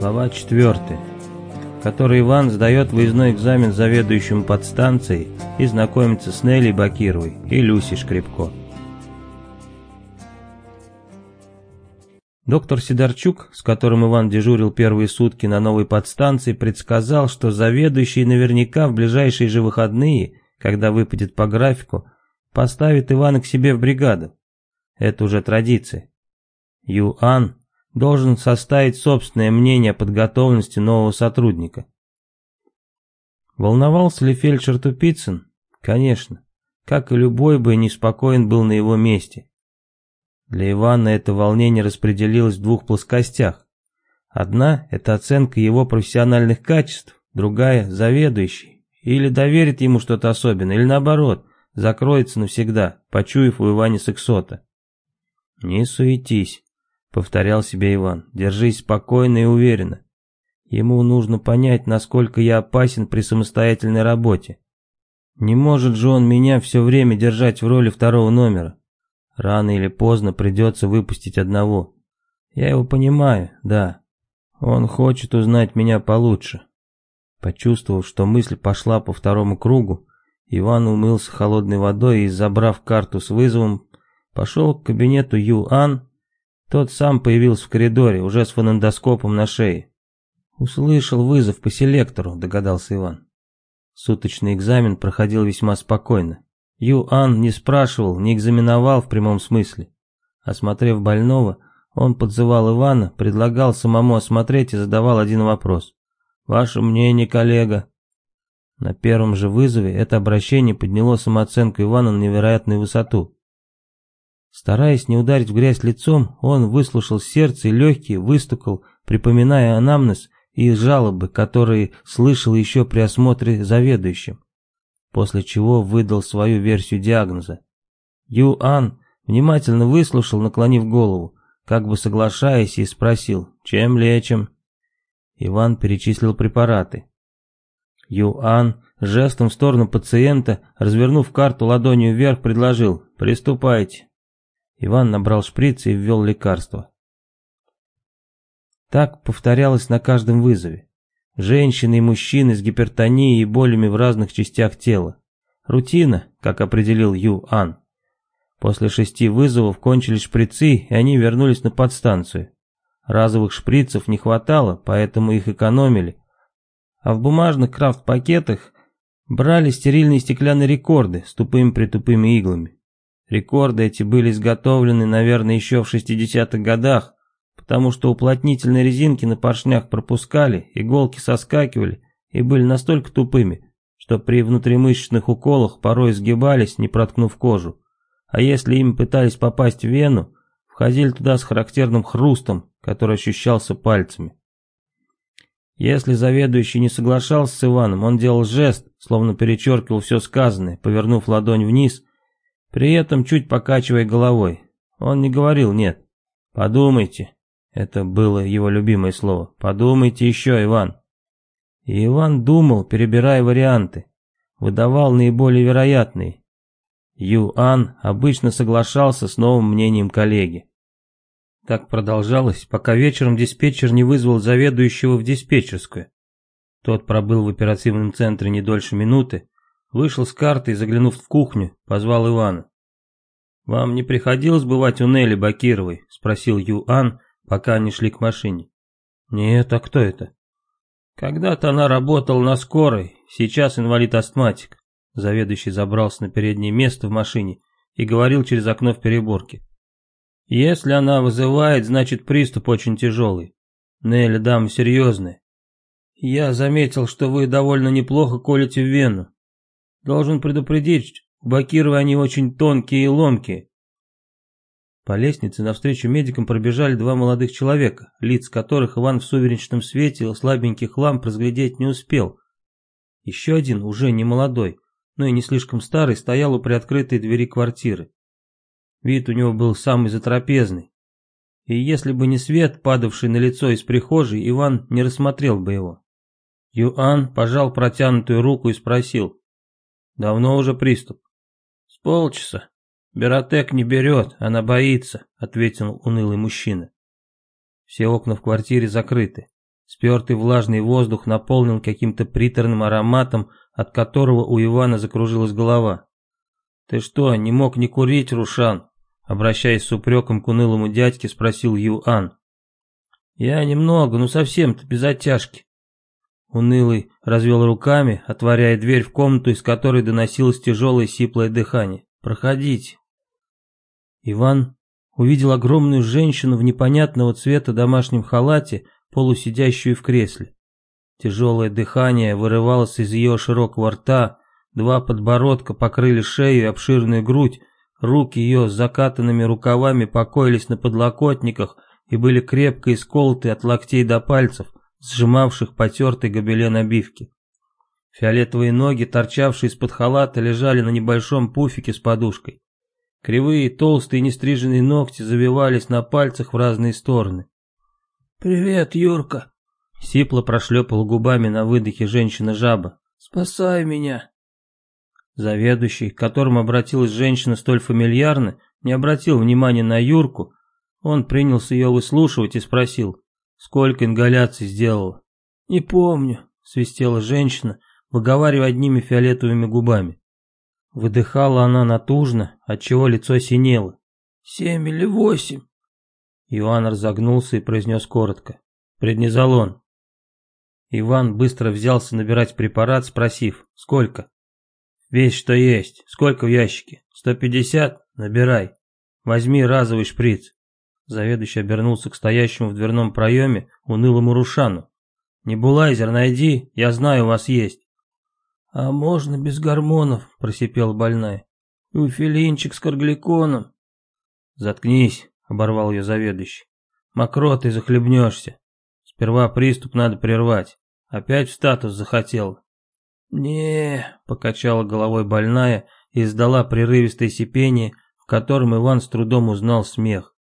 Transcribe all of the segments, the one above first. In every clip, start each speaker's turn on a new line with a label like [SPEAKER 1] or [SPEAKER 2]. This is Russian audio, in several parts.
[SPEAKER 1] Глава 4. В которой Иван сдает выездной экзамен заведующему подстанцией и знакомится с Нелли Бакировой и Люси Шкребко. Доктор Сидорчук, с которым Иван дежурил первые сутки на новой подстанции, предсказал, что заведующий наверняка в ближайшие же выходные, когда выпадет по графику, поставит Ивана к себе в бригаду. Это уже традиция. Юан должен составить собственное мнение о подготовленности нового сотрудника. Волновался ли фельдшер Тупицын? Конечно. Как и любой бы неспокоен был на его месте. Для Ивана это волнение распределилось в двух плоскостях. Одна – это оценка его профессиональных качеств, другая – заведующий. Или доверит ему что-то особенное, или наоборот, закроется навсегда, почуяв у Ивана сексота. «Не суетись», — повторял себе Иван, — «держись спокойно и уверенно. Ему нужно понять, насколько я опасен при самостоятельной работе. Не может же он меня все время держать в роли второго номера. Рано или поздно придется выпустить одного. Я его понимаю, да. Он хочет узнать меня получше». Почувствовав, что мысль пошла по второму кругу, Иван умылся холодной водой и, забрав карту с вызовом, Пошел к кабинету Юан. Тот сам появился в коридоре, уже с фонендоскопом на шее. Услышал вызов по селектору, догадался Иван. Суточный экзамен проходил весьма спокойно. Юан не спрашивал, не экзаменовал в прямом смысле. Осмотрев больного, он подзывал Ивана, предлагал самому осмотреть и задавал один вопрос. «Ваше мнение, коллега?» На первом же вызове это обращение подняло самооценку Ивана на невероятную высоту. Стараясь не ударить в грязь лицом, он выслушал сердце и легкие, выстукал, припоминая анамнез и жалобы, которые слышал еще при осмотре заведующим, после чего выдал свою версию диагноза. Юан внимательно выслушал, наклонив голову, как бы соглашаясь, и спросил, чем лечим. Иван перечислил препараты. Юан жестом в сторону пациента, развернув карту ладонью вверх, предложил «Приступайте». Иван набрал шприц и ввел лекарство. Так повторялось на каждом вызове. Женщины и мужчины с гипертонией и болями в разных частях тела. Рутина, как определил Ю Ан. После шести вызовов кончились шприцы, и они вернулись на подстанцию. Разовых шприцев не хватало, поэтому их экономили. А в бумажных крафт-пакетах брали стерильные стеклянные рекорды с тупыми-притупыми иглами. Рекорды эти были изготовлены, наверное, еще в 60-х годах, потому что уплотнительные резинки на поршнях пропускали, иголки соскакивали и были настолько тупыми, что при внутримышечных уколах порой сгибались, не проткнув кожу. А если им пытались попасть в вену, входили туда с характерным хрустом, который ощущался пальцами. Если заведующий не соглашался с Иваном, он делал жест, словно перечеркивал все сказанное, повернув ладонь вниз при этом чуть покачивая головой. Он не говорил «нет». «Подумайте». Это было его любимое слово. «Подумайте еще, Иван». И Иван думал, перебирая варианты. Выдавал наиболее вероятные. Юан обычно соглашался с новым мнением коллеги. Так продолжалось, пока вечером диспетчер не вызвал заведующего в диспетчерскую. Тот пробыл в оперативном центре не дольше минуты, Вышел с карты и, заглянув в кухню, позвал Ивана. «Вам не приходилось бывать у Нелли Бакировой?» — спросил Юан, пока они шли к машине. «Нет, а кто это?» «Когда-то она работала на скорой, сейчас инвалид-астматик». Заведующий забрался на переднее место в машине и говорил через окно в переборке. «Если она вызывает, значит приступ очень тяжелый. Нелли дама серьезная. Я заметил, что вы довольно неплохо колите в вену. Должен предупредить, бакировы они очень тонкие и ломкие. По лестнице навстречу медикам пробежали два молодых человека, лиц которых Иван в сумеречном свете слабеньких ламп разглядеть не успел. Еще один, уже не молодой, но и не слишком старый, стоял у приоткрытой двери квартиры. Вид у него был самый затрапезный. И если бы не свет, падавший на лицо из прихожей, Иван не рассмотрел бы его. Юан пожал протянутую руку и спросил, Давно уже приступ. С полчаса. Беротек не берет, она боится, ответил унылый мужчина. Все окна в квартире закрыты. Спертый влажный воздух наполнил каким-то приторным ароматом, от которого у Ивана закружилась голова. «Ты что, не мог не курить, Рушан?» Обращаясь с упреком к унылому дядьке, спросил Юан. «Я немного, но совсем-то без оттяжки». Унылый развел руками, отворяя дверь в комнату, из которой доносилось тяжелое сиплое дыхание. «Проходите». Иван увидел огромную женщину в непонятного цвета домашнем халате, полусидящую в кресле. Тяжелое дыхание вырывалось из ее широкого рта, два подбородка покрыли шею и обширную грудь, руки ее с закатанными рукавами покоились на подлокотниках и были крепко исколоты от локтей до пальцев, сжимавших потертый гобелен обивки. Фиолетовые ноги, торчавшие из-под халата, лежали на небольшом пуфике с подушкой. Кривые, толстые, нестриженные ногти завивались на пальцах в разные стороны.
[SPEAKER 2] «Привет, Юрка!»
[SPEAKER 1] Сипло прошлепал губами на выдохе женщина-жаба.
[SPEAKER 2] «Спасай меня!»
[SPEAKER 1] Заведующий, к которому обратилась женщина столь фамильярно, не обратил внимания на Юрку. Он принялся ее выслушивать и спросил, сколько ингаляций сделала.
[SPEAKER 2] «Не помню», — свистела женщина, выговаривая одними фиолетовыми губами.
[SPEAKER 1] Выдыхала она натужно, отчего лицо синело.
[SPEAKER 2] «Семь или восемь?»
[SPEAKER 1] Иван разогнулся и произнес коротко. «Преднизолон». Иван быстро взялся набирать препарат, спросив, сколько? «Весь, что есть. Сколько в ящике? Сто пятьдесят? Набирай. Возьми разовый шприц». Заведующий обернулся к стоящему в дверном проеме унылому Рушану. «Небулайзер найди, я знаю, у вас есть».
[SPEAKER 2] «А можно без гормонов?» – просипел больная. «Уфилинчик с каргликоном».
[SPEAKER 1] «Заткнись», – оборвал ее заведующий. «Мокротой захлебнешься. Сперва приступ надо прервать. Опять в статус захотел».
[SPEAKER 2] не
[SPEAKER 1] покачала головой больная и издала прерывистое сипение, в котором Иван с трудом узнал смех.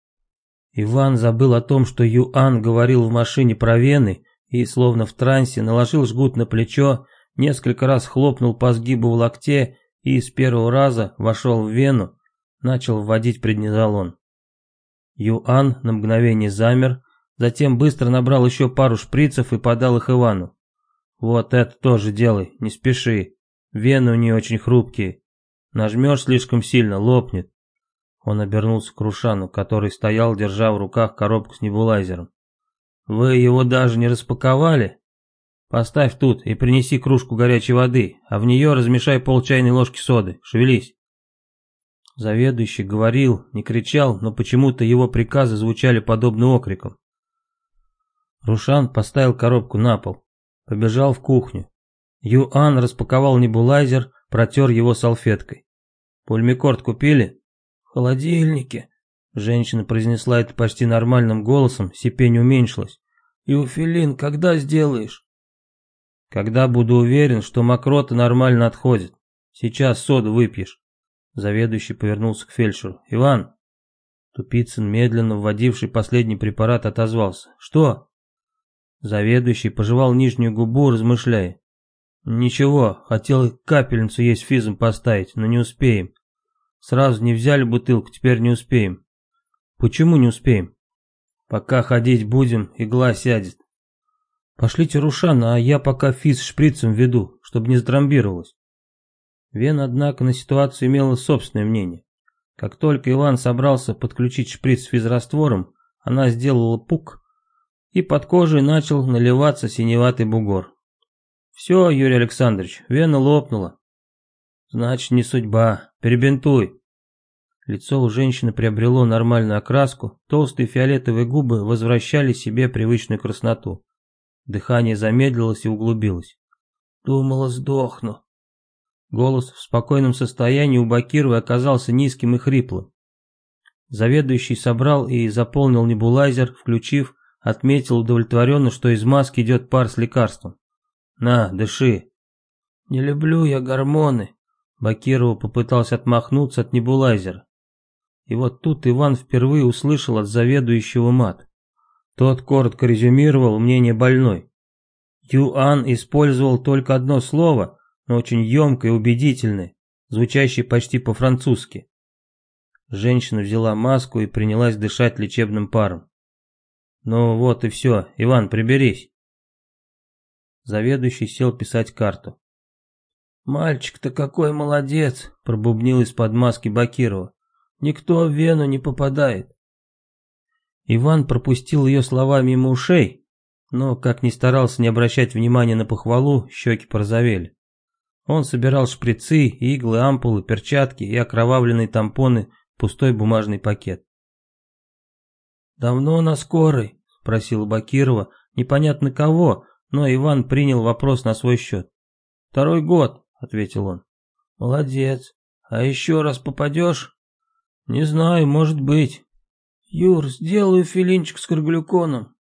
[SPEAKER 1] Иван забыл о том, что Юан говорил в машине про вены, и, словно в трансе, наложил жгут на плечо, несколько раз хлопнул по сгибу в локте и с первого раза вошел в вену, начал вводить преднизолон. Юан на мгновение замер, затем быстро набрал еще пару шприцев и подал их Ивану. «Вот это тоже делай, не спеши. Вены у нее очень хрупкие. Нажмешь слишком сильно, лопнет». Он обернулся к Рушану, который стоял, держа в руках коробку с небулайзером. «Вы его даже не распаковали?» Поставь тут и принеси кружку горячей воды, а в нее размешай пол чайной ложки соды. Шевелись. Заведующий говорил, не кричал, но почему-то его приказы звучали подобно окрикам. Рушан поставил коробку на пол, побежал в кухню. Юан распаковал небулайзер, протер его салфеткой. «Пульмикорд купили?»
[SPEAKER 2] «В холодильнике», —
[SPEAKER 1] женщина произнесла это почти нормальным голосом, сипень уменьшилась.
[SPEAKER 2] «Иуфилин, когда сделаешь?»
[SPEAKER 1] Когда буду уверен, что мокрота нормально отходит. Сейчас соду выпьешь. Заведующий повернулся к фельдшеру. Иван. Тупицын, медленно вводивший последний препарат, отозвался. Что? Заведующий пожевал нижнюю губу, размышляя. Ничего, хотел капельницу есть физом поставить, но не успеем. Сразу не взяли бутылку, теперь не успеем. Почему не успеем? Пока ходить будем, игла сядет. Пошлите Рушана, а я пока физ шприцем веду, чтобы не затрамбировалось. Вен, однако, на ситуацию имела собственное мнение. Как только Иван собрался подключить шприц с физраствором, она сделала пук, и под кожей начал наливаться синеватый бугор. «Все, Юрий Александрович, вена лопнула». «Значит, не судьба. Перебинтуй». Лицо у женщины приобрело нормальную окраску, толстые фиолетовые губы возвращали себе привычную красноту. Дыхание замедлилось и углубилось.
[SPEAKER 2] «Думала, сдохну».
[SPEAKER 1] Голос в спокойном состоянии у Бакировой оказался низким и хриплым. Заведующий собрал и заполнил небулайзер, включив, отметил удовлетворенно, что из маски идет пар с лекарством. «На, дыши».
[SPEAKER 2] «Не люблю я гормоны», —
[SPEAKER 1] Бакирова попытался отмахнуться от небулайзера. И вот тут Иван впервые услышал от заведующего мат. Тот коротко резюмировал мнение больной. Юан использовал только одно слово, но очень емкое и убедительное, звучащее почти по-французски. Женщина взяла маску и принялась дышать лечебным паром. «Ну вот и все, Иван, приберись. Заведующий сел писать карту.
[SPEAKER 2] «Мальчик-то какой молодец!» — пробубнил из-под маски Бакирова. «Никто в Вену не попадает».
[SPEAKER 1] Иван пропустил ее слова мимо ушей, но, как ни старался не обращать внимания на похвалу, щеки порозовели. Он собирал шприцы, иглы, ампулы, перчатки и окровавленные тампоны в пустой бумажный пакет.
[SPEAKER 2] «Давно на скорой?» — спросил Бакирова, непонятно кого, но Иван принял вопрос на свой счет. «Второй год», — ответил он. «Молодец. А еще раз попадешь?» «Не знаю, может быть». «Юр, сделаю филинчик с круглюконом».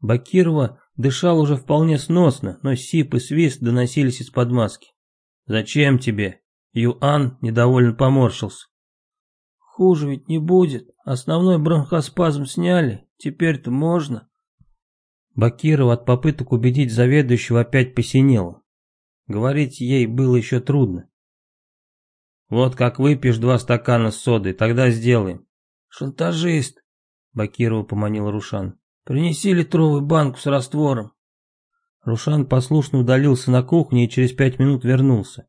[SPEAKER 1] Бакирова дышал уже вполне сносно, но сип и свист доносились из-под маски. «Зачем тебе?» Юан недовольно поморщился.
[SPEAKER 2] «Хуже ведь не будет. Основной бронхоспазм сняли. Теперь-то можно».
[SPEAKER 1] Бакирова от попыток убедить заведующего опять посинела. Говорить ей было еще трудно. «Вот как выпьешь два стакана с содой, тогда сделаем».
[SPEAKER 2] «Шантажист», — Бакирова поманил Рушан. «Принеси литровую банку с раствором».
[SPEAKER 1] Рушан послушно удалился на кухню и через пять минут вернулся.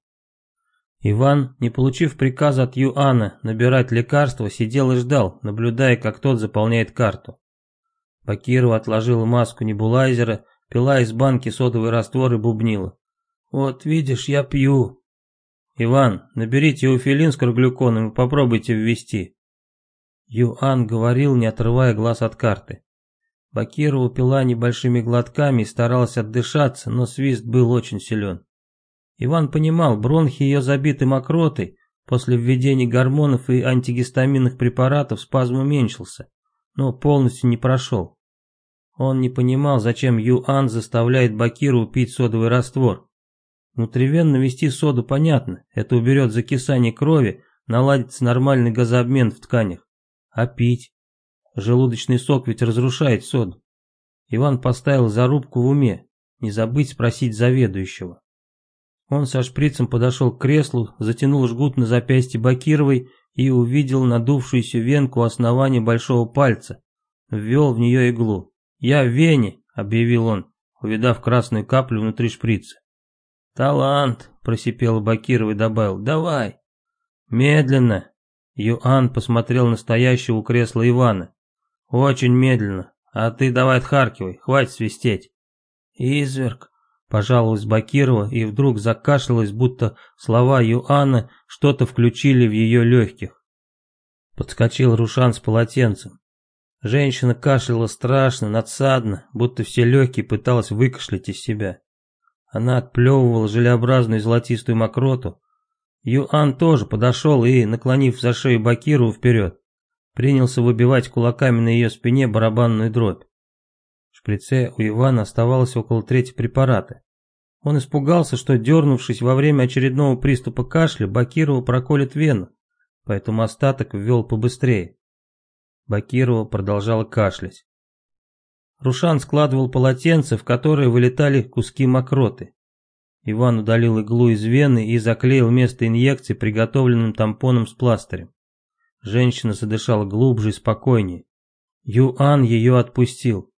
[SPEAKER 1] Иван, не получив приказа от Юана набирать лекарства, сидел и ждал, наблюдая, как тот заполняет карту. Бакирова отложила маску небулайзера, пила из банки содовый раствор и бубнила.
[SPEAKER 2] Вот видишь, я пью.
[SPEAKER 1] Иван, наберите уфилин с круглюконом и попробуйте ввести. Юан говорил, не отрывая глаз от карты. Бакирова пила небольшими глотками и старалась отдышаться, но свист был очень силен. Иван понимал, бронхи ее забиты мокротой, после введения гормонов и антигистаминных препаратов спазм уменьшился, но полностью не прошел. Он не понимал, зачем Юан заставляет Бакиру пить содовый раствор. Внутривенно вести соду понятно, это уберет закисание крови, наладится нормальный газообмен в тканях. А пить? Желудочный сок ведь разрушает соду. Иван поставил зарубку в уме, не забыть спросить заведующего. Он со шприцем подошел к креслу, затянул жгут на запястье Бакировой и увидел надувшуюся венку у основания большого пальца. Ввел в нее иглу. «Я в вене», — объявил он, увидав красную каплю внутри шприца.
[SPEAKER 2] «Талант», — просипел Бакиров и добавил, «давай».
[SPEAKER 1] «Медленно», — Юан посмотрел на стоящего у кресла Ивана. «Очень медленно. А ты давай отхаркивай, хватит свистеть».
[SPEAKER 2] «Изверг», —
[SPEAKER 1] пожаловалась Бакирова и вдруг закашлялась, будто слова Юана что-то включили в ее легких. Подскочил Рушан с полотенцем. Женщина кашляла страшно, надсадно, будто все легкие пыталась выкашлять из себя. Она отплевывала желеобразную золотистую мокроту. Юан тоже подошел и, наклонив за шею Бакиру вперед, принялся выбивать кулаками на ее спине барабанную дробь. В шприце у Ивана оставалось около трети препарата. Он испугался, что, дернувшись во время очередного приступа кашля, Бакирова проколет вену, поэтому остаток ввел побыстрее. Бакирова продолжала кашлять. Рушан складывал полотенце, в которое вылетали куски мокроты. Иван удалил иглу из вены и заклеил место инъекции приготовленным тампоном с пластырем. Женщина задышала глубже и спокойнее. Юан ее отпустил.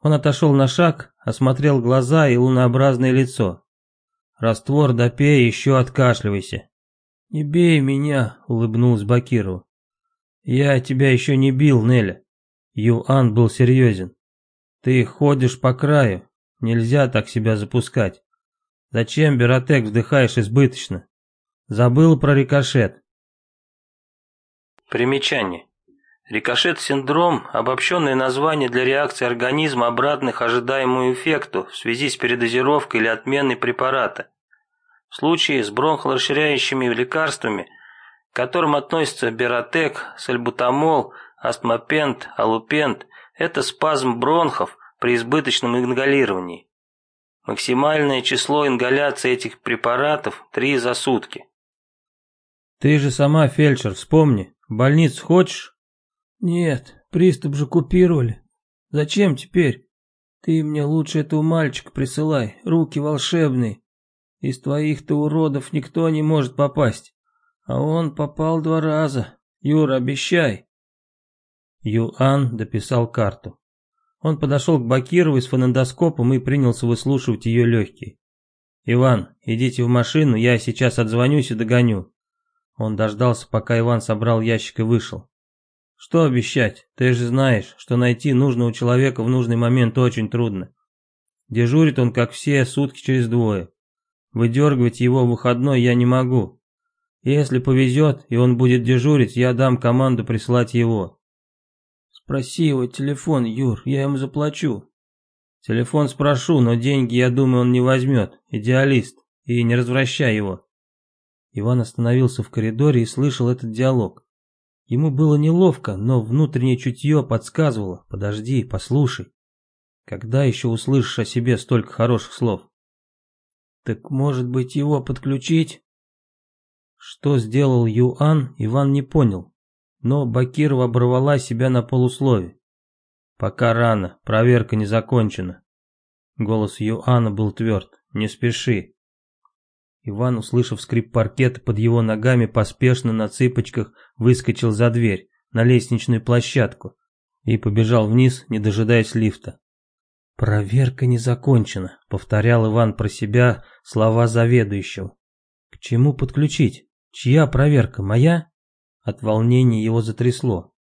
[SPEAKER 1] Он отошел на шаг, осмотрел глаза и лунообразное лицо. «Раствор допей, еще откашливайся».
[SPEAKER 2] «Не бей меня», — улыбнулась Бакирова.
[SPEAKER 1] «Я тебя еще не бил, Неля». Юан был серьезен. Ты ходишь по краю, нельзя так себя запускать. Зачем, Беротек, вздыхаешь избыточно? Забыл про рикошет. Примечание. Рикошет-синдром – обобщенное название для реакции организма обратных ожидаемому эффекту в связи с передозировкой или отменой препарата. В случае с бронхорасширяющими лекарствами, к которым относятся беротек, сальбутамол, астмопент, алупент, это спазм бронхов при избыточном ингалировании. Максимальное число ингаляций этих препаратов – три за сутки. Ты же сама фельдшер, вспомни. В больницу хочешь?
[SPEAKER 2] Нет, приступ же купировали. Зачем теперь? Ты мне лучше этого мальчика присылай, руки волшебные. Из твоих-то уродов никто не может попасть. А он попал два раза. Юра, обещай.
[SPEAKER 1] Юан дописал карту.
[SPEAKER 2] Он подошел к Бакировой с фонендоскопом и принялся выслушивать ее легкие. «Иван, идите в машину, я сейчас отзвонюсь и догоню». Он дождался, пока Иван собрал ящик и вышел. «Что обещать? Ты же знаешь, что найти нужного человека в нужный момент очень трудно. Дежурит он, как все, сутки через двое. Выдергивать его в выходной я не могу. Если повезет, и он будет дежурить, я дам команду прислать его. Спроси его телефон, Юр, я ему заплачу. Телефон спрошу, но деньги, я думаю, он не возьмет. Идеалист. И не развращай его. Иван остановился в коридоре и слышал этот диалог. Ему было неловко, но внутреннее чутье подсказывало. Подожди, послушай. Когда еще услышишь о себе столько хороших слов? Так может быть его подключить? Что сделал Юан, Иван не понял, но Бакирова оборвала себя на полуслове. «Пока рано, проверка не закончена». Голос Юана был тверд. «Не спеши». Иван, услышав скрип паркета под его ногами, поспешно на цыпочках выскочил за дверь, на лестничную площадку, и побежал вниз, не дожидаясь лифта. «Проверка не закончена», — повторял Иван про себя слова заведующего. «К чему подключить? Чья проверка, моя? От волнения его затрясло.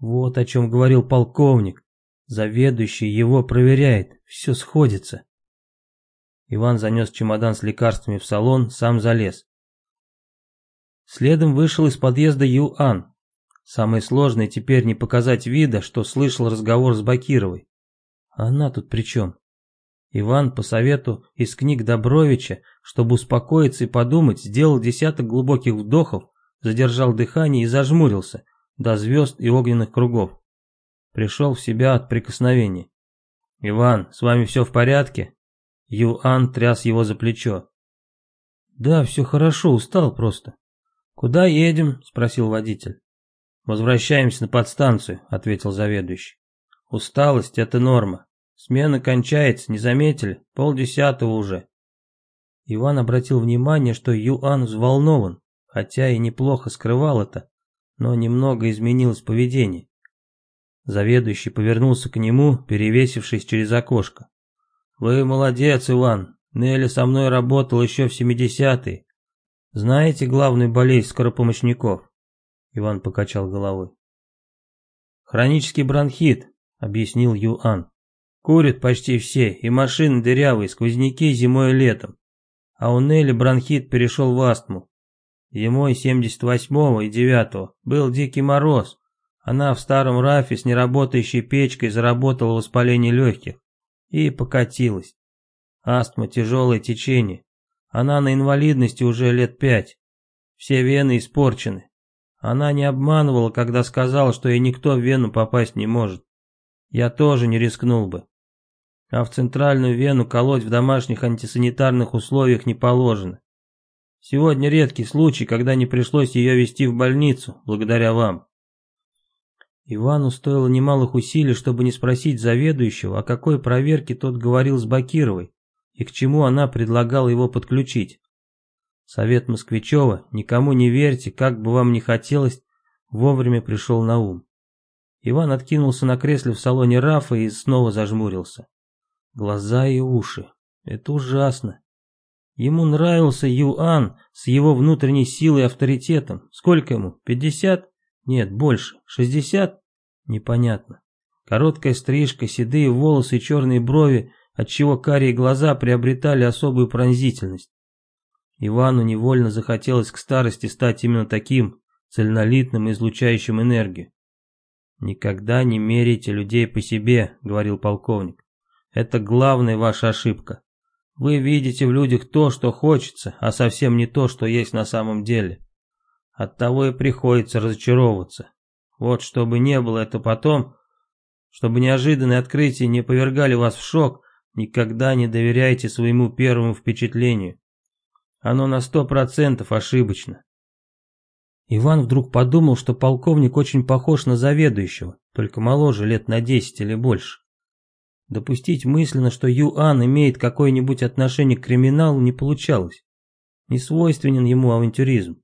[SPEAKER 2] Вот о чем говорил полковник. Заведующий его проверяет, все сходится. Иван занес чемодан с лекарствами в салон, сам залез. Следом вышел из подъезда Юан. Самое сложное теперь не показать вида, что слышал разговор с Бакировой. Она тут при чем? Иван по совету из книг Добровича, чтобы успокоиться и подумать, сделал десяток глубоких вдохов, задержал дыхание и зажмурился до звезд и огненных кругов. Пришел в себя от прикосновения. «Иван, с вами все в порядке?» Юан тряс его за плечо. «Да, все хорошо, устал просто». «Куда едем?» – спросил водитель. «Возвращаемся на подстанцию», – ответил заведующий. «Усталость – это норма. Смена кончается, не заметили? Полдесятого уже. Иван обратил внимание, что Юан взволнован, хотя и неплохо скрывал это, но немного изменилось поведение. Заведующий повернулся к нему, перевесившись через окошко. «Вы молодец, Иван. Нелли со мной работал еще в семидесятые. Знаете главную болезнь скоропомощников?» Иван покачал головой. «Хронический бронхит», — объяснил Юан. Курят почти все, и машины дырявые, сквозняки зимой и летом. А у Нелли бронхит перешел в астму. Зимой 78-го и 9-го был дикий мороз. Она в старом рафе с неработающей печкой заработала воспаление легких. И покатилась. Астма тяжелое течение. Она на инвалидности уже лет пять. Все вены испорчены. Она не обманывала, когда сказала, что ей никто в вену попасть не может. Я тоже не рискнул бы а в центральную вену колоть в домашних антисанитарных условиях не положено. Сегодня редкий случай, когда не пришлось ее везти в больницу, благодаря вам. Ивану стоило немалых усилий, чтобы не спросить заведующего, о какой проверке тот говорил с Бакировой и к чему она предлагала его подключить. Совет Москвичева «Никому не верьте, как бы вам ни хотелось» вовремя пришел на ум. Иван откинулся на кресле в салоне Рафа и снова зажмурился. Глаза и уши. Это ужасно. Ему нравился Юан с его внутренней силой и авторитетом. Сколько ему? Пятьдесят? Нет, больше. Шестьдесят? Непонятно. Короткая стрижка, седые волосы и черные брови, отчего карие глаза приобретали особую пронзительность. Ивану невольно захотелось к старости стать именно таким, цельнолитным и излучающим энергию. «Никогда не меряйте людей по себе», — говорил полковник. Это главная ваша ошибка. Вы видите в людях то, что хочется, а совсем не то, что есть на самом деле. Оттого и приходится разочаровываться. Вот чтобы не было это потом, чтобы неожиданные открытия не повергали вас в шок, никогда не доверяйте своему первому впечатлению. Оно на сто процентов ошибочно. Иван вдруг подумал, что полковник очень похож на заведующего, только моложе лет на десять или больше. Допустить мысленно, что Юан имеет какое-нибудь отношение к криминалу, не получалось. Не свойственен ему авантюризм.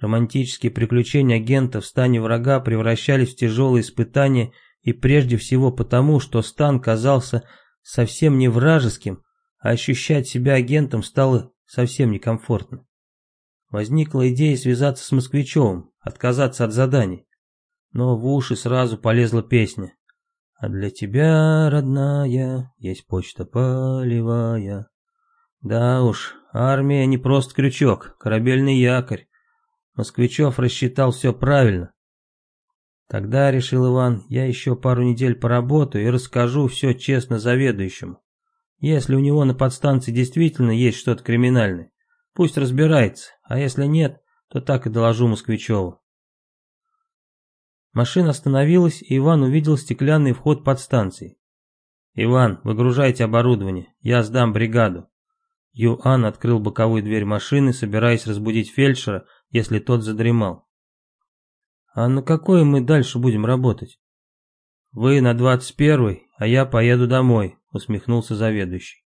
[SPEAKER 2] Романтические приключения агента в стане врага превращались в тяжелые испытания
[SPEAKER 1] и прежде всего потому, что стан казался совсем не вражеским, а ощущать себя агентом стало совсем некомфортно. Возникла идея связаться с Москвичевым, отказаться от заданий. Но в уши сразу полезла песня. А для тебя, родная, есть почта полевая. Да уж, армия не просто крючок, корабельный якорь. Москвичев рассчитал все правильно. Тогда, решил Иван, я еще пару недель поработаю и расскажу все честно заведующему. Если у него на подстанции действительно есть что-то криминальное, пусть разбирается, а если нет, то так и доложу Москвичеву. Машина остановилась, и Иван увидел стеклянный вход подстанции. «Иван, выгружайте оборудование, я сдам бригаду». Юан открыл боковую дверь машины, собираясь разбудить фельдшера, если тот задремал. «А на какой мы дальше будем работать?» «Вы на двадцать первый, а я поеду домой», — усмехнулся заведующий.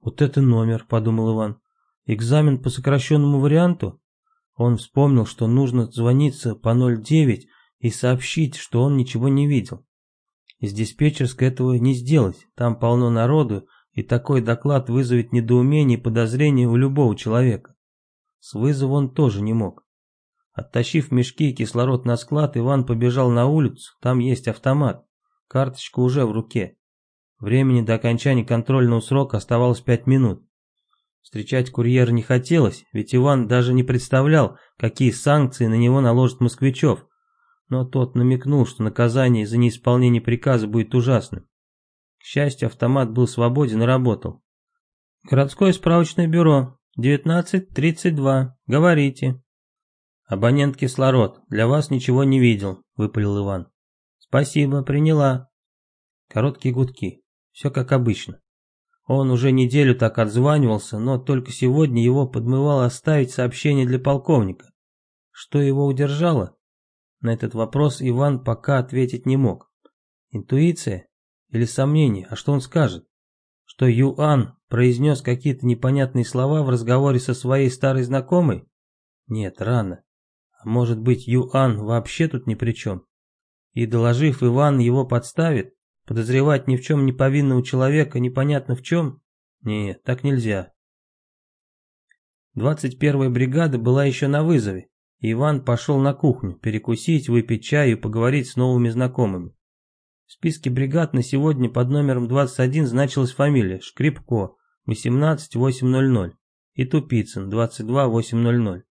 [SPEAKER 1] «Вот это номер», — подумал Иван. «Экзамен по сокращенному варианту?» Он вспомнил, что нужно звониться по 09 и сообщить, что он ничего не видел. Из диспетчерской этого не сделать, там полно народу, и такой доклад вызовет недоумение и подозрение у любого человека. С вызова он тоже не мог. Оттащив мешки и кислород на склад, Иван побежал на улицу, там есть автомат. Карточка уже в руке. Времени до окончания контрольного срока оставалось пять минут. Встречать курьера не хотелось, ведь Иван даже не представлял, какие санкции на него наложит Москвичев. Но тот намекнул, что наказание за неисполнение приказа будет ужасным. К счастью, автомат был свободен и работал. «Городское справочное бюро, 1932, говорите». «Абонент кислород, для вас ничего не видел», — выпалил Иван. «Спасибо, приняла». Короткие гудки, все как обычно. Он уже неделю так отзванивался, но только сегодня его подмывало оставить сообщение для полковника. Что его удержало? На этот вопрос Иван пока ответить не мог. Интуиция или сомнение, а что он скажет? Что Юан произнес какие-то непонятные слова в разговоре со своей старой знакомой? Нет, рано. А может быть, Юан вообще тут ни при чем? И, доложив, Иван его подставит? Подозревать ни в чем не повинного человека непонятно в чем? Нет, так нельзя. 21-я бригада была еще на вызове, Иван пошел на кухню, перекусить, выпить чаю и поговорить с новыми знакомыми. В списке бригад на сегодня под номером 21 значилась фамилия Шкрипко, 18800, и Тупицын, 22800.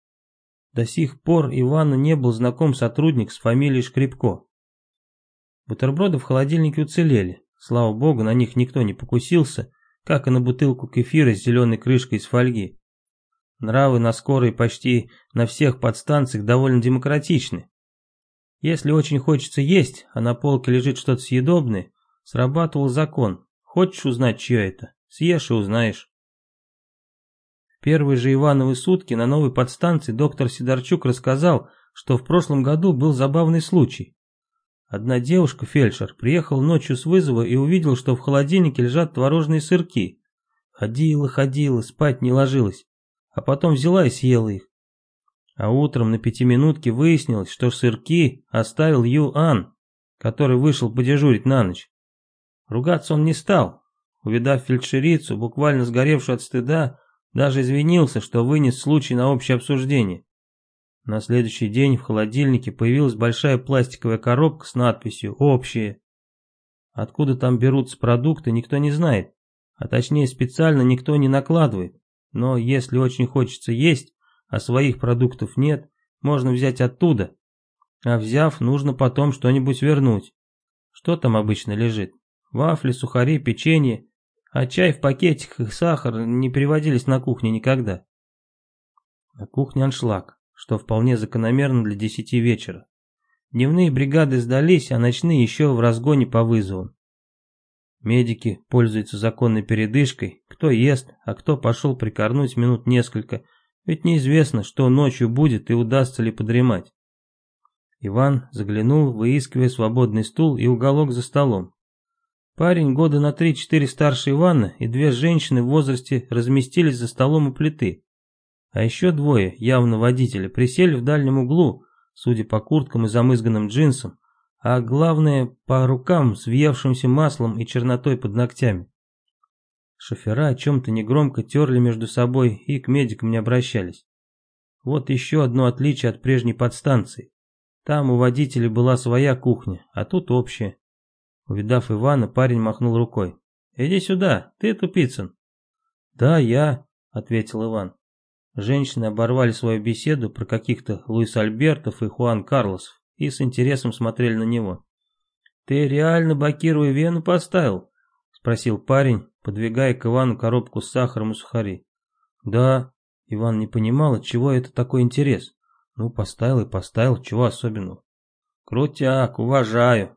[SPEAKER 1] До сих пор Ивану не был знаком сотрудник с фамилией Шкрипко. Бутерброды в холодильнике уцелели. Слава богу, на них никто не покусился, как и на бутылку кефира с зеленой крышкой из фольги. Нравы на скорой почти на всех подстанциях довольно демократичны. Если очень хочется есть, а на полке лежит что-то съедобное, срабатывал закон. Хочешь узнать, чье это? Съешь и узнаешь. Первые же Ивановы сутки на новой подстанции доктор Сидорчук рассказал, что в прошлом году был забавный случай. Одна девушка, фельдшер, приехала ночью с вызова и увидела, что в холодильнике лежат творожные сырки. Ходила, ходила, спать не ложилась, а потом взяла и съела их. А утром на пятиминутке выяснилось, что сырки оставил Юан, который вышел подежурить на ночь. Ругаться он не стал. Увидав фельдшерицу, буквально сгоревшую от стыда, даже извинился, что вынес случай на общее обсуждение. На следующий день в холодильнике появилась большая пластиковая коробка с надписью «Общие». Откуда там берутся продукты, никто не знает, а точнее специально никто не накладывает. Но если очень хочется есть, а своих продуктов нет, можно взять оттуда. А взяв, нужно потом что-нибудь вернуть. Что там обычно лежит? Вафли, сухари, печенье, а чай в пакетиках и сахар не приводились на кухне никогда. На кухне аншлаг, что вполне закономерно для десяти вечера. Дневные бригады сдались, а ночные еще в разгоне по вызовам. Медики пользуются законной передышкой, кто ест, а кто пошел прикорнуть минут несколько, ведь неизвестно, что ночью будет и удастся ли подремать. Иван заглянул, выискивая свободный стул и уголок за столом. Парень года на три-четыре старше Ивана и две женщины в возрасте разместились за столом у плиты. А еще двое, явно водители, присели в дальнем углу, судя по курткам и замызганным джинсам,
[SPEAKER 2] а главное по рукам с въевшимся маслом и чернотой под ногтями. Шофера о чем-то негромко терли между собой и к медикам не обращались. Вот еще одно отличие от прежней подстанции. Там у водителей была своя кухня, а тут общая. Увидав Ивана, парень махнул рукой. «Иди сюда, ты Тупицын». «Да, я», — ответил Иван. Женщины оборвали свою беседу про каких-то Луис Альбертов и Хуан Карлосов и с интересом смотрели на него. «Ты реально Бакирову вену поставил?» — спросил парень, подвигая к Ивану коробку с сахаром и сухари. «Да», — Иван не понимал, от чего это такой интерес. «Ну, поставил и поставил, чего особенного?» «Крутяк, уважаю».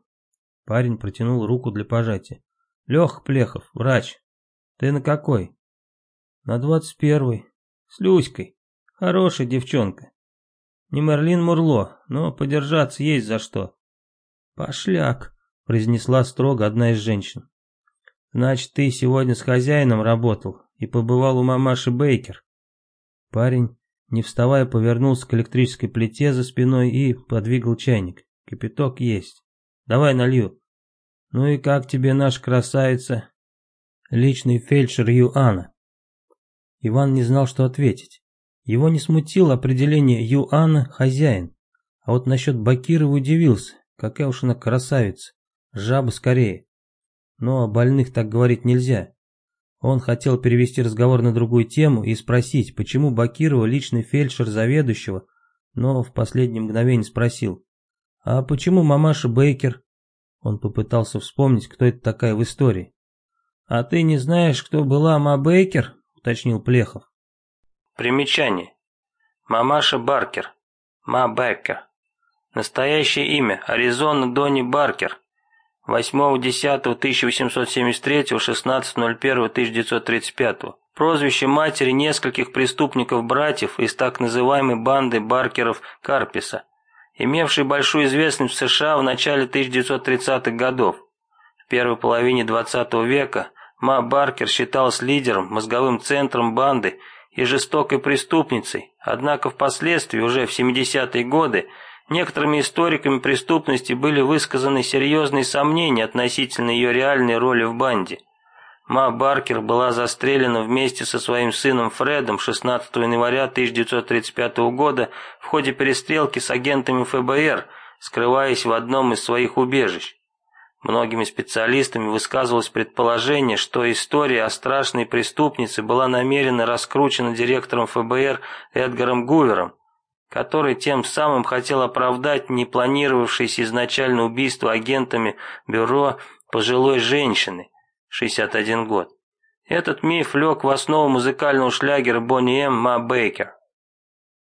[SPEAKER 2] Парень протянул руку для пожатия. «Леха Плехов, врач. Ты на какой?» «На двадцать первый. С Люськой. Хорошая девчонка. Не Мерлин Мурло, но подержаться есть за что. Пошляк, произнесла строго одна из женщин. Значит, ты сегодня с хозяином работал и побывал у мамаши Бейкер. Парень, не вставая, повернулся к электрической плите за спиной и подвигал чайник. Кипяток есть. Давай налью. Ну и как тебе наш красавица? Личный фельдшер Юана. Иван не знал, что ответить. Его не смутило определение Юана «хозяин». А вот насчет Бакирова удивился. Какая уж она красавица. Жаба скорее. Но о больных так говорить нельзя. Он хотел перевести разговор на другую тему и спросить, почему Бакирова личный фельдшер заведующего, но в последнее мгновение спросил. «А почему мамаша Бейкер?» Он попытался вспомнить, кто это такая в истории. «А ты не знаешь, кто была ма Бейкер?» уточнил Плехов.
[SPEAKER 1] Примечание. Мамаша Баркер. Ма Баркер. Настоящее имя Аризона Донни Баркер. 8.10.1873, 16.01.1935. Прозвище матери нескольких преступников-братьев из так называемой банды Баркеров Карписа, имевшей большую известность в США в начале 1930-х годов. В первой половине XX века Ма Баркер считалась лидером, мозговым центром банды и жестокой преступницей, однако впоследствии, уже в 70-е годы, некоторыми историками преступности были высказаны серьезные сомнения относительно ее реальной роли в банде. Ма Баркер была застрелена вместе со своим сыном Фредом 16 января 1935 года в ходе перестрелки с агентами ФБР, скрываясь в одном из своих убежищ. Многими специалистами высказывалось предположение, что история о страшной преступнице была намеренно раскручена директором ФБР Эдгаром Гувером, который тем самым хотел оправдать не планировавшееся изначально убийство агентами бюро пожилой женщины, 61 год. Этот миф лег в основу музыкального шлягера Бонни М. Ма Бейкер.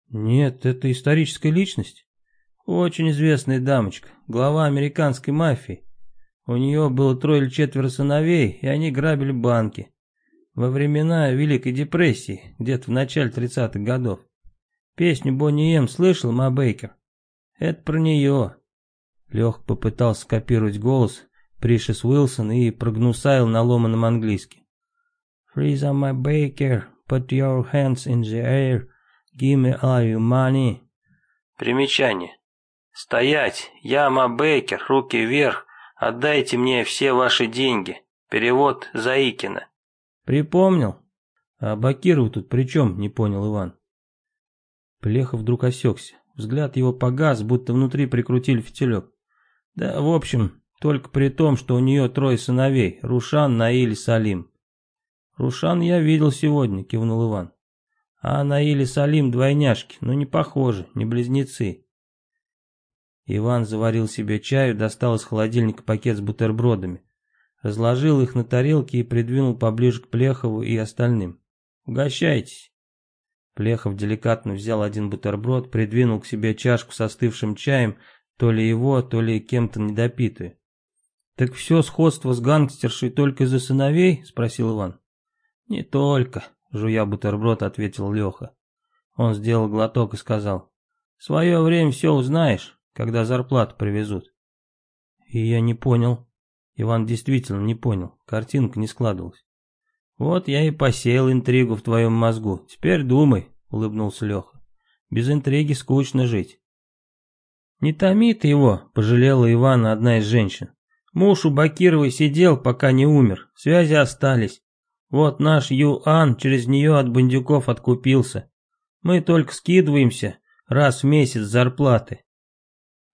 [SPEAKER 2] Нет, это историческая личность. Очень известная дамочка, глава американской мафии. У нее было трое или четверо сыновей, и они грабили банки. Во времена Великой депрессии, где-то в начале 30-х годов. Песню Бонни Эм слышал, Ма Бейкер? Это про нее. Лех попытался копировать голос Пришес Уилсон и прогнусаил на ломаном. Freeze on my Baker, put your hands in the air, give me all your money.
[SPEAKER 1] Примечание. Стоять, я Ма Бейкер, руки вверх, Отдайте мне все ваши деньги. Перевод Заикина.
[SPEAKER 2] Припомнил? А Бакиров тут при чем, не понял Иван. Плехов вдруг осекся. Взгляд его погас, будто внутри прикрутили фитилек. Да, в общем, только при том, что у нее трое сыновей, Рушан, Наиль и Салим. Рушан я видел сегодня, кивнул Иван. А Наиль и Салим двойняшки, но не похожи, не близнецы. Иван заварил себе чаю, достал из холодильника пакет с бутербродами, разложил их на тарелке и придвинул поближе к Плехову и остальным. «Угощайтесь». Плехов деликатно взял один бутерброд, придвинул к себе чашку с остывшим чаем, то ли его, то ли кем-то недопитую. «Так все сходство с гангстершей только из-за сыновей?» — спросил Иван. «Не только», — жуя бутерброд, ответил Леха. Он сделал глоток и сказал. «В свое время все узнаешь когда зарплату привезут. И я не понял. Иван действительно не понял. Картинка не складывалась. Вот я и посеял интригу в твоем мозгу. Теперь думай, улыбнулся Леха. Без интриги скучно жить. «Не томи ты его», — пожалела Ивана одна из женщин. «Муж у Бакировой сидел, пока не умер, связи остались. Вот наш Юан через нее от бандюков откупился. Мы только скидываемся раз в месяц зарплаты».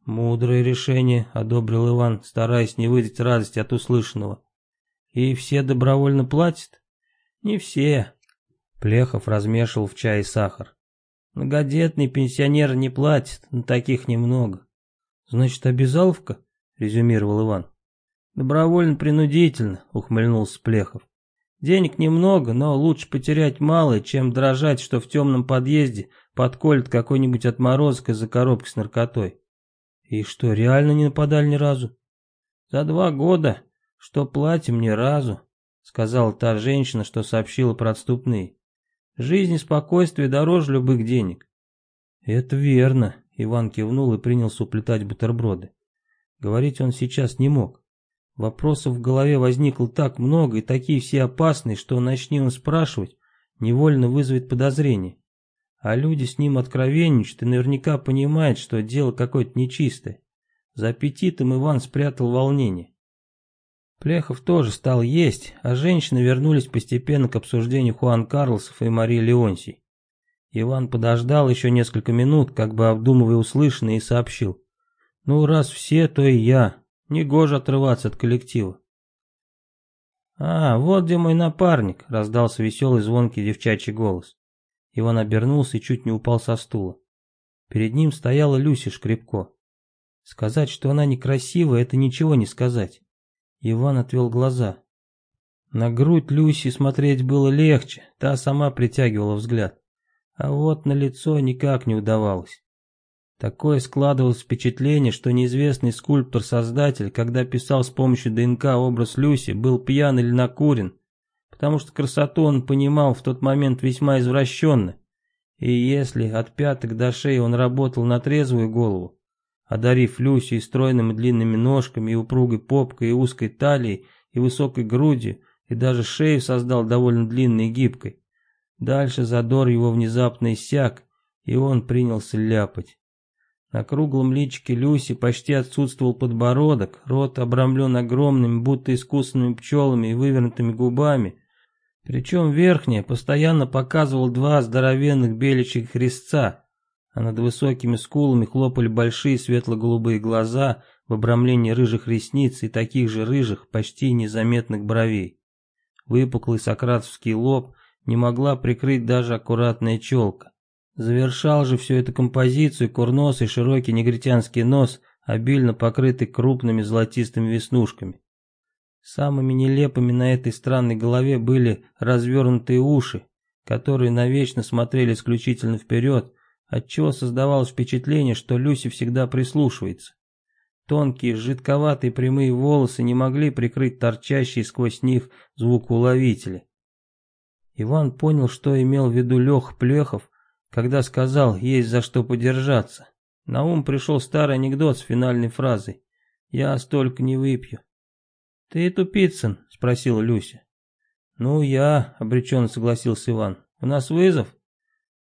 [SPEAKER 1] «Мудрое решение», — одобрил Иван, стараясь не выдать радости от услышанного. «И все добровольно платят?»
[SPEAKER 2] «Не все».
[SPEAKER 1] Плехов размешивал в чае сахар.
[SPEAKER 2] Многодетный пенсионер не платит, но таких немного.
[SPEAKER 1] Значит, обязаловка? Резюмировал Иван.
[SPEAKER 2] Добровольно-принудительно, ухмыльнулся Плехов. Денег немного, но лучше потерять мало, чем дрожать, что в темном подъезде подколет какой-нибудь отморозок из-за коробки с наркотой.
[SPEAKER 1] И что, реально не нападали ни разу?
[SPEAKER 2] За два года, что платим ни разу, сказала та женщина, что сообщила про отступные. Жизнь и спокойствие дороже любых денег.
[SPEAKER 1] Это верно, Иван кивнул и принялся уплетать бутерброды. Говорить он сейчас не мог. Вопросов в голове возникло так много и такие все опасные, что начни он спрашивать, невольно вызовет подозрение. А люди с ним откровенничают и наверняка понимают, что дело какое-то нечистое. За аппетитом Иван спрятал волнение. Плехов тоже стал есть, а женщины вернулись постепенно к обсуждению Хуан Карлосов и Марии Леонсий. Иван подождал еще несколько минут, как бы обдумывая услышанное, и сообщил. «Ну, раз все, то и я. Негоже отрываться от коллектива».
[SPEAKER 2] «А, вот где мой напарник», — раздался веселый звонкий девчачий голос.
[SPEAKER 1] Иван обернулся и чуть не упал со стула. Перед ним стояла Люся Шкребко. Сказать, что она некрасивая, это ничего не сказать. Иван отвел глаза. На грудь Люси смотреть было легче, та сама притягивала взгляд. А вот на лицо никак не удавалось. Такое складывалось впечатление, что неизвестный скульптор-создатель, когда писал с помощью ДНК образ Люси, был пьян или накурен, потому что красоту он понимал в тот момент весьма извращенно. И если от пяток до шеи он работал на трезвую голову, одарив Люсю и стройными длинными ножками, и упругой попкой, и узкой талией, и высокой грудью, и даже шею создал довольно длинной и гибкой. Дальше задор его внезапно иссяк, и он принялся ляпать. На круглом личике Люси почти отсутствовал подбородок, рот обрамлен огромными, будто искусственными пчелами и вывернутыми губами, причем верхняя постоянно показывал два здоровенных беличьих резца, а над высокими скулами хлопали большие светло-голубые глаза в обрамлении рыжих ресниц и таких же рыжих, почти незаметных бровей. Выпуклый сократовский лоб не могла прикрыть даже аккуратная челка. Завершал же всю эту композицию курносый широкий негритянский нос, обильно покрытый крупными золотистыми веснушками. Самыми нелепыми на этой странной голове были развернутые уши, которые навечно смотрели исключительно вперед, отчего создавалось впечатление, что Люси всегда прислушивается. Тонкие, жидковатые прямые волосы не могли прикрыть торчащие сквозь них звукоуловители. Иван понял, что имел в виду Лех Плехов, когда сказал «есть за что подержаться». На ум пришел старый анекдот с финальной фразой «Я столько не выпью». «Ты Тупицын?» — спросила Люся. «Ну, я», — обреченно согласился Иван. «У нас вызов?»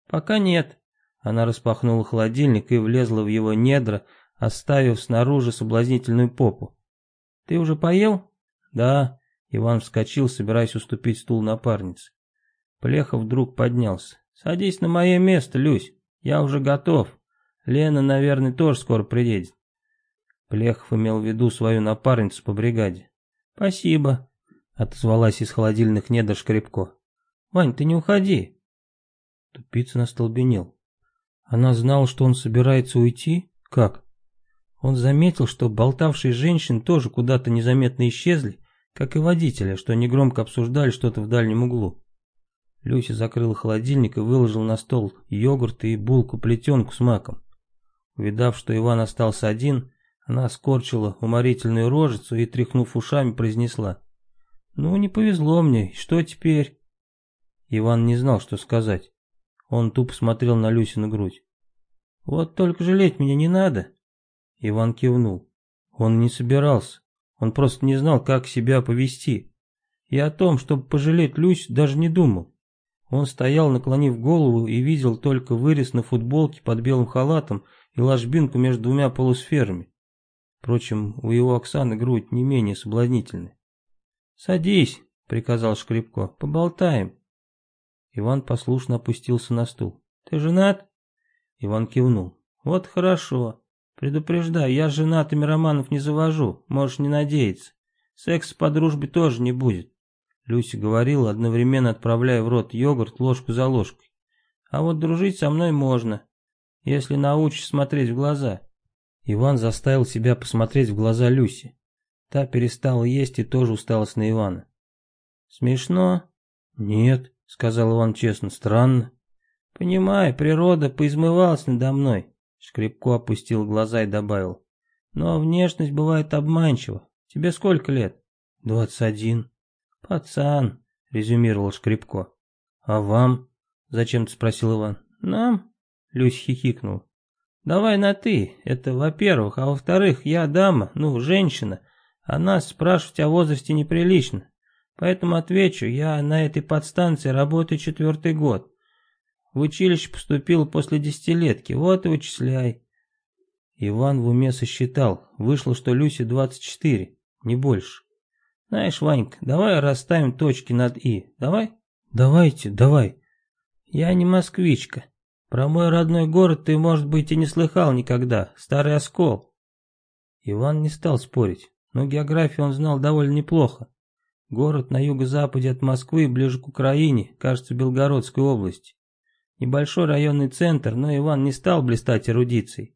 [SPEAKER 1] «Пока нет», она распахнула холодильник и влезла в его недра, оставив снаружи соблазнительную попу. «Ты уже поел?» «Да». Иван вскочил, собираясь уступить стул напарнице. Плехов вдруг поднялся. «Садись на мое место, Люсь. Я уже готов. Лена, наверное, тоже скоро приедет». Плехов имел в виду свою напарницу по бригаде. «Спасибо», — отозвалась из холодильных недр Шкребко. «Вань, ты не уходи». Тупицын остолбенел. Она знала, что он собирается уйти? Как? Он заметил, что болтавшие женщины тоже куда-то незаметно исчезли, как и водителя, что негромко обсуждали что-то в дальнем углу. Люся закрыла холодильник и выложила на стол йогурт и булку-плетенку с маком. Увидав, что Иван остался один, она скорчила уморительную рожицу и, тряхнув ушами, произнесла. «Ну, не повезло мне, что теперь?» Иван не знал, что сказать. Он тупо смотрел на Люсину грудь. «Вот только жалеть меня не надо». Иван кивнул. Он не собирался. Он просто не знал, как себя повести. И о том, чтобы пожалеть Люсь, даже не думал. Он стоял, наклонив голову, и видел только вырез на футболке под белым халатом
[SPEAKER 2] и ложбинку между двумя полусферами. Впрочем, у его Оксаны грудь не менее соблазнительная. «Садись», — приказал Шкребко, — «поболтаем». Иван послушно опустился на стул. «Ты женат?» Иван кивнул. «Вот хорошо. Предупреждаю, я с женатыми романов не завожу, можешь не надеяться. Секса по дружбе тоже не будет. Люся говорила, одновременно отправляя в рот йогурт ложку за ложкой. А вот дружить со мной можно, если научишь смотреть в глаза. Иван заставил себя посмотреть в глаза Люси. Та перестала есть и тоже усталась на Ивана. «Смешно?» «Нет», — сказал Иван честно, — «странно». «Понимаю, природа поизмывалась надо мной», — Шкребко опустил глаза и добавил. «Но внешность бывает обманчива. Тебе сколько лет?» «Двадцать один». «Пацан», — резюмировал Шкребко. «А вам?» — зачем-то спросил Иван. «Нам?» — Люсь хихикнул. «Давай на «ты», это во-первых, а во-вторых, я дама, ну, женщина, а нас спрашивать о возрасте неприлично. Поэтому отвечу, я на этой подстанции работаю четвертый год. В училище поступил после десятилетки, вот и вычисляй». Иван в уме сосчитал, вышло, что Люсе 24, не больше. Знаешь, Ванька, давай расставим точки над «и». Давай? Давайте, давай. Я не москвичка. Про мой родной город ты, может быть, и не слыхал никогда. Старый оскол. Иван не стал спорить, но географию он знал довольно неплохо. Город на юго-западе от Москвы, ближе к Украине, кажется, Белгородской области. Небольшой районный центр, но Иван не стал блистать эрудицией.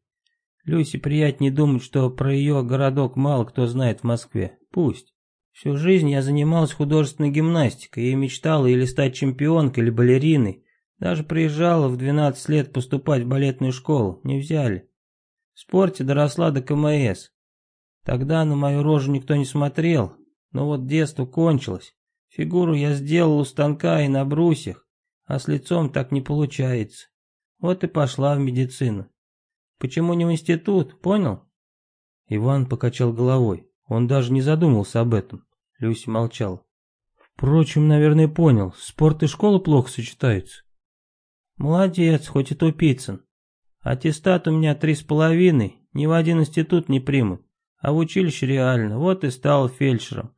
[SPEAKER 2] Люсе приятнее думать, что про ее городок мало кто знает в Москве. Пусть. Всю жизнь я занималась художественной гимнастикой и мечтала или стать чемпионкой, или балериной. Даже приезжала в 12 лет поступать в балетную школу, не взяли. В спорте доросла до КМС. Тогда на мою рожу никто не смотрел, но вот детство кончилось. Фигуру я сделал у станка и на брусьях, а с лицом так не получается. Вот и пошла в медицину. Почему не в институт, понял? Иван покачал головой. Он даже не задумался об этом. Люси молчал. Впрочем, наверное, понял. Спорт и школа плохо сочетаются. Молодец, хоть и тупицын. Аттестат у меня три с половиной, ни в один институт не примут. А в училище реально, вот и стал фельдшером.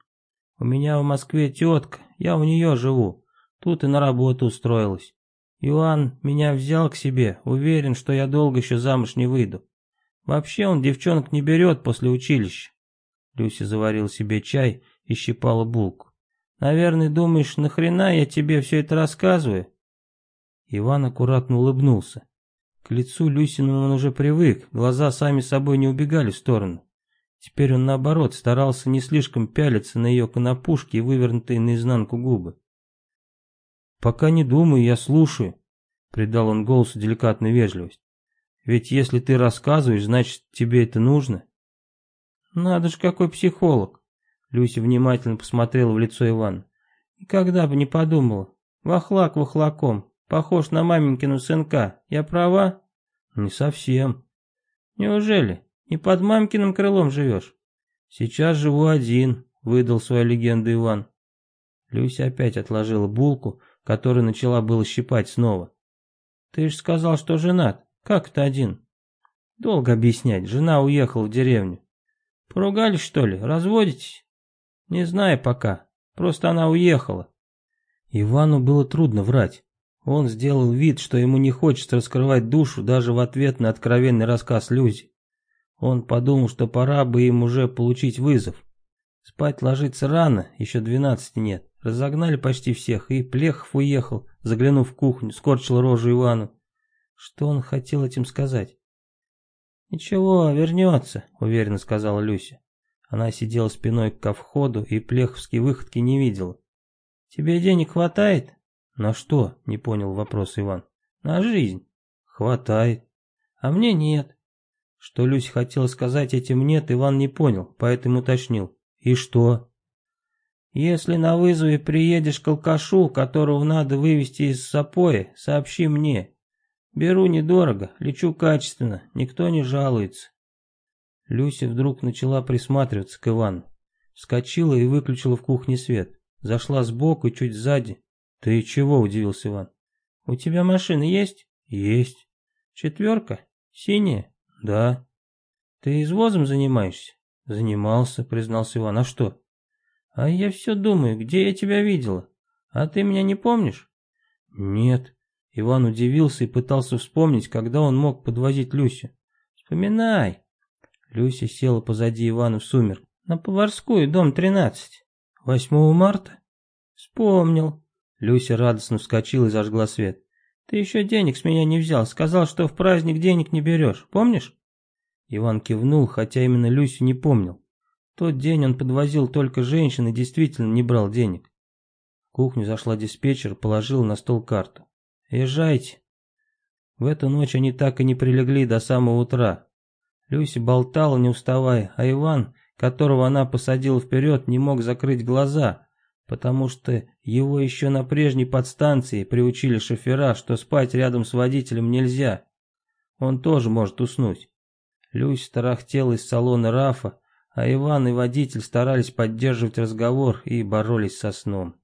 [SPEAKER 2] У меня в Москве тетка, я у нее живу. Тут и на работу устроилась. Иоанн меня взял к себе, уверен, что я долго еще замуж не выйду. Вообще он девчонок не берет после училища. Люся заварил себе чай и щипала булку. «Наверное, думаешь, нахрена я тебе все это рассказываю?» Иван аккуратно улыбнулся. К лицу Люсину он уже привык, глаза сами собой не убегали в сторону. Теперь он, наоборот, старался не слишком пялиться на ее конопушки и вывернутые наизнанку губы. «Пока не думаю, я слушаю», — придал он голосу деликатную вежливость. «Ведь если ты рассказываешь, значит, тебе это нужно». «Надо же, какой психолог!» Люся внимательно посмотрела в лицо Ивана. «Никогда бы не подумала. Вахлак вахлаком. Похож на маменькину сынка. Я права?» «Не совсем». «Неужели? Не под мамкиным крылом живешь?» «Сейчас живу один», — выдал свою легенду Иван. Люся опять отложила булку, которую начала было щипать снова. «Ты же сказал, что женат. Как это один?» «Долго объяснять. Жена уехала в деревню. Поругались, что ли? Разводитесь? Не знаю пока. Просто она уехала. Ивану было трудно врать. Он сделал вид, что ему не хочется раскрывать душу даже в ответ на откровенный рассказ Люзи. Он подумал, что пора бы им уже получить вызов. Спать ложиться рано, еще двенадцати нет. Разогнали почти всех, и Плехов уехал, заглянув в кухню, скорчил рожу Ивану. Что он хотел этим сказать? «Ничего, вернется», — уверенно сказала Люся. Она сидела спиной ко входу и плеховские выходки не видела. «Тебе денег хватает?» «На что?» — не понял вопрос Иван. «На жизнь». «Хватает». «А мне нет». Что Люся хотела сказать этим «нет», Иван не понял, поэтому уточнил. «И что?» «Если на вызове приедешь к алкашу, которого надо вывести из запоя, сообщи мне. Беру недорого, лечу качественно, никто не жалуется. Люся вдруг начала присматриваться к Ивану. Вскочила и выключила в кухне свет. Зашла сбоку и чуть сзади. «Ты чего?» – удивился Иван. «У тебя машина есть?» «Есть». «Четверка? Синяя?» Да. Ты извозом занимаешься? Занимался, признался Иван. А что? А я все думаю, где я тебя видела? А ты меня не помнишь? Нет. Иван удивился и пытался вспомнить, когда он мог подвозить Люсю. Вспоминай. Люся села позади Ивана в сумерк. На Поварскую, дом 13. 8 марта? Вспомнил. Люся радостно вскочила и зажгла свет. Ты еще денег с меня не взял, сказал, что в праздник денег не берешь, помнишь? Иван кивнул, хотя именно Люсю не помнил. Тот день он подвозил только женщин и действительно не брал денег. В кухню зашла диспетчер, положила на стол карту. «Езжайте». В эту ночь они так и не прилегли до самого утра. Люся болтала, не уставая, а Иван, которого она посадила вперед, не мог закрыть глаза, потому что его еще на прежней подстанции приучили шофера, что спать рядом с водителем нельзя. Он тоже может уснуть. Люсь тарахтела из салона Рафа, а Иван и водитель старались поддерживать разговор и боролись со сном.